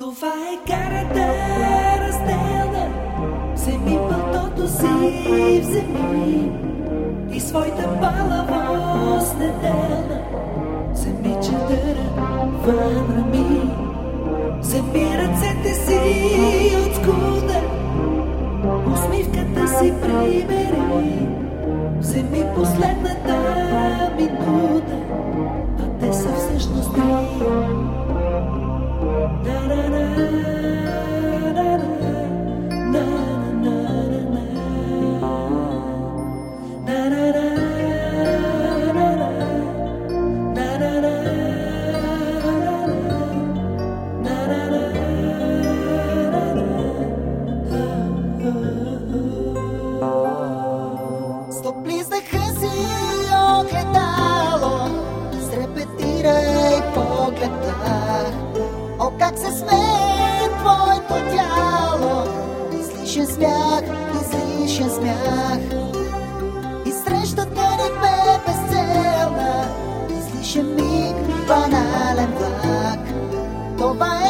Това е карата разделна, вземи пълтото си вземи. И своята палавост неделна, вземи чадъра вън рами, вземи ръцете си от скуда, усмивката си прибери, вземи последната как се смее твоето тяло, излишен смях, излишен смях. И срещата ни бе безцелна, излишен миг, банален влак. Това е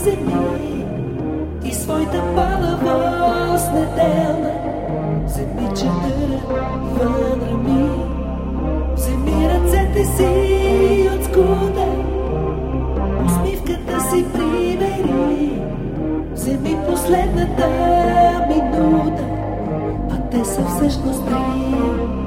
вземи и своята палавост неделна, вземи чадъра вън рами, вземи ръцете си от скуда, усмивката си прибери, вземи последната минута, а те са всъщност три.